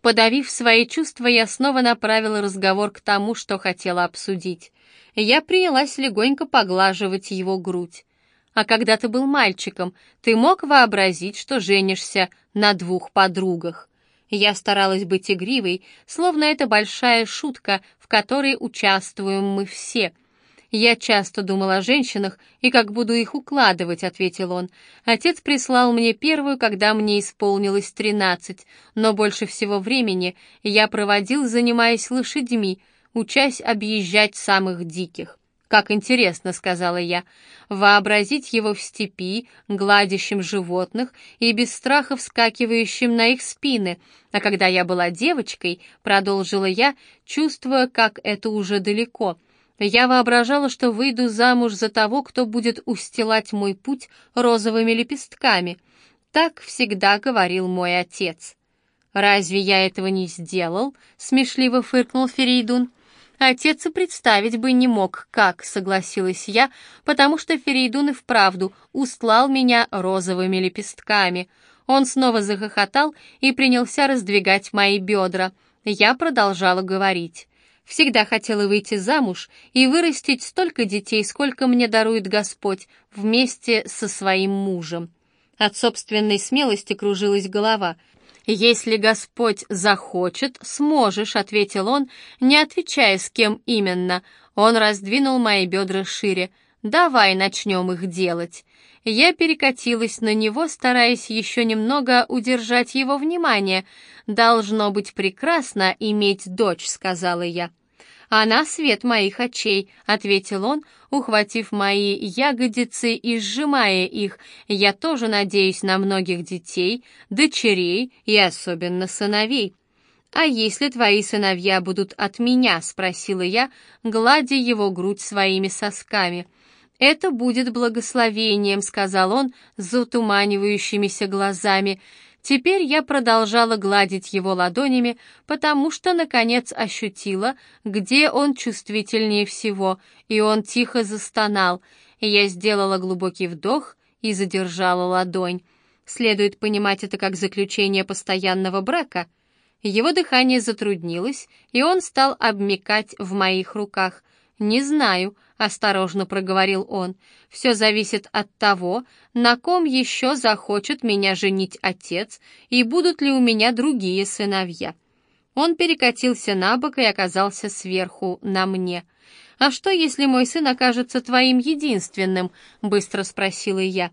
Подавив свои чувства, я снова направила разговор к тому, что хотела обсудить. Я принялась легонько поглаживать его грудь. А когда ты был мальчиком, ты мог вообразить, что женишься на двух подругах? Я старалась быть игривой, словно это большая шутка, в которой участвуем мы все — «Я часто думал о женщинах и как буду их укладывать», — ответил он. «Отец прислал мне первую, когда мне исполнилось тринадцать, но больше всего времени я проводил, занимаясь лошадьми, учась объезжать самых диких». «Как интересно», — сказала я, — «вообразить его в степи, гладящим животных и без страха вскакивающим на их спины. А когда я была девочкой, — продолжила я, чувствуя, как это уже далеко, — я воображала, что выйду замуж за того, кто будет устилать мой путь розовыми лепестками. Так всегда говорил мой отец. «Разве я этого не сделал?» — смешливо фыркнул Ферейдун. «Отец и представить бы не мог, как», — согласилась я, потому что Ферейдун и вправду устлал меня розовыми лепестками. Он снова захохотал и принялся раздвигать мои бедра. Я продолжала говорить. Всегда хотела выйти замуж и вырастить столько детей, сколько мне дарует Господь, вместе со своим мужем. От собственной смелости кружилась голова. «Если Господь захочет, сможешь», — ответил он, не отвечая, с кем именно. Он раздвинул мои бедра шире. «Давай начнем их делать». Я перекатилась на него, стараясь еще немного удержать его внимание. «Должно быть прекрасно иметь дочь», — сказала я. «Она свет моих очей», — ответил он, ухватив мои ягодицы и сжимая их. «Я тоже надеюсь на многих детей, дочерей и особенно сыновей». «А если твои сыновья будут от меня?» — спросила я, гладя его грудь своими сосками. «Это будет благословением», — сказал он с затуманивающимися глазами. Теперь я продолжала гладить его ладонями, потому что, наконец, ощутила, где он чувствительнее всего, и он тихо застонал. Я сделала глубокий вдох и задержала ладонь. Следует понимать это как заключение постоянного брака. Его дыхание затруднилось, и он стал обмекать в моих руках. «Не знаю», — осторожно проговорил он. «Все зависит от того, на ком еще захочет меня женить отец, и будут ли у меня другие сыновья». Он перекатился на бок и оказался сверху на мне. «А что, если мой сын окажется твоим единственным?» — быстро спросила я.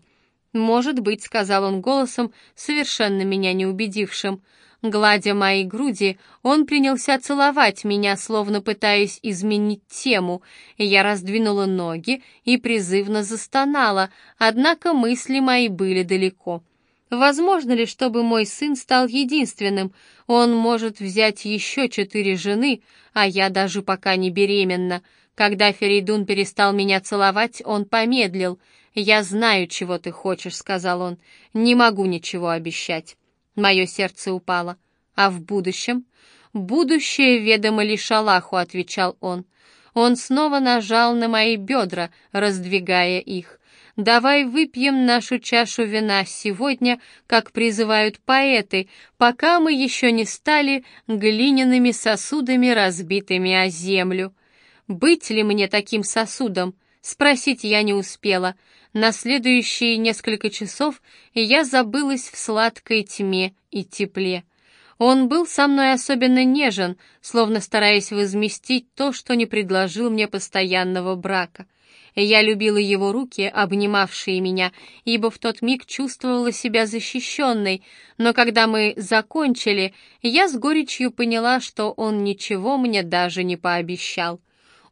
«Может быть», — сказал он голосом, совершенно меня не убедившим. Гладя мои груди, он принялся целовать меня, словно пытаясь изменить тему. Я раздвинула ноги и призывно застонала, однако мысли мои были далеко. Возможно ли, чтобы мой сын стал единственным? Он может взять еще четыре жены, а я даже пока не беременна. Когда Ферейдун перестал меня целовать, он помедлил. «Я знаю, чего ты хочешь», — сказал он. «Не могу ничего обещать». Мое сердце упало. А в будущем? Будущее ведомо лишь Аллаху, отвечал он. Он снова нажал на мои бедра, раздвигая их. «Давай выпьем нашу чашу вина сегодня, как призывают поэты, пока мы еще не стали глиняными сосудами, разбитыми о землю. Быть ли мне таким сосудом? Спросить я не успела. На следующие несколько часов я забылась в сладкой тьме и тепле. Он был со мной особенно нежен, словно стараясь возместить то, что не предложил мне постоянного брака. Я любила его руки, обнимавшие меня, ибо в тот миг чувствовала себя защищенной, но когда мы закончили, я с горечью поняла, что он ничего мне даже не пообещал.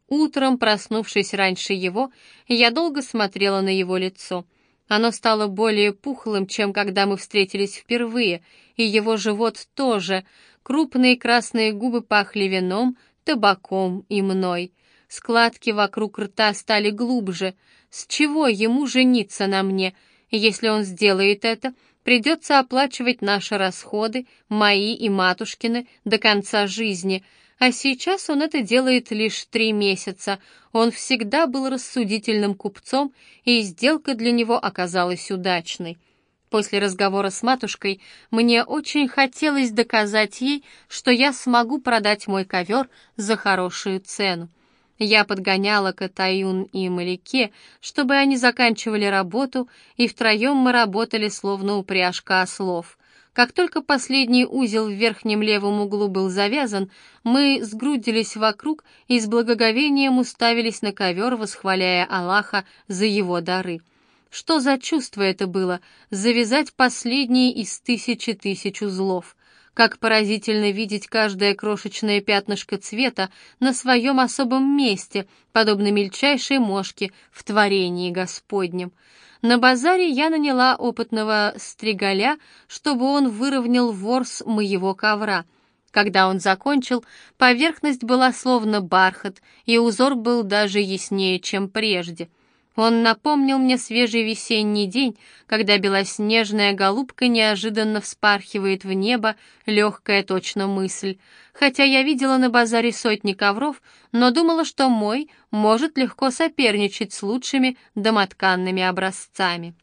Утром, проснувшись раньше его, я долго смотрела на его лицо. Оно стало более пухлым, чем когда мы встретились впервые, и его живот тоже. Крупные красные губы пахли вином, табаком и мной. Складки вокруг рта стали глубже. С чего ему жениться на мне? Если он сделает это, придется оплачивать наши расходы, мои и матушкины, до конца жизни — а сейчас он это делает лишь три месяца. Он всегда был рассудительным купцом, и сделка для него оказалась удачной. После разговора с матушкой мне очень хотелось доказать ей, что я смогу продать мой ковер за хорошую цену. Я подгоняла Катаюн и Маляке, чтобы они заканчивали работу, и втроем мы работали словно упряжка ослов. Как только последний узел в верхнем левом углу был завязан, мы сгрудились вокруг и с благоговением уставились на ковер, восхваляя Аллаха за его дары. Что за чувство это было — завязать последний из тысячи тысяч узлов? Как поразительно видеть каждое крошечное пятнышко цвета на своем особом месте, подобно мельчайшей мошке в творении Господнем. На базаре я наняла опытного стригаля, чтобы он выровнял ворс моего ковра. Когда он закончил, поверхность была словно бархат, и узор был даже яснее, чем прежде — он напомнил мне свежий весенний день, когда белоснежная голубка неожиданно вспархивает в небо, легкая точно мысль. Хотя я видела на базаре сотни ковров, но думала, что мой может легко соперничать с лучшими домотканными образцами.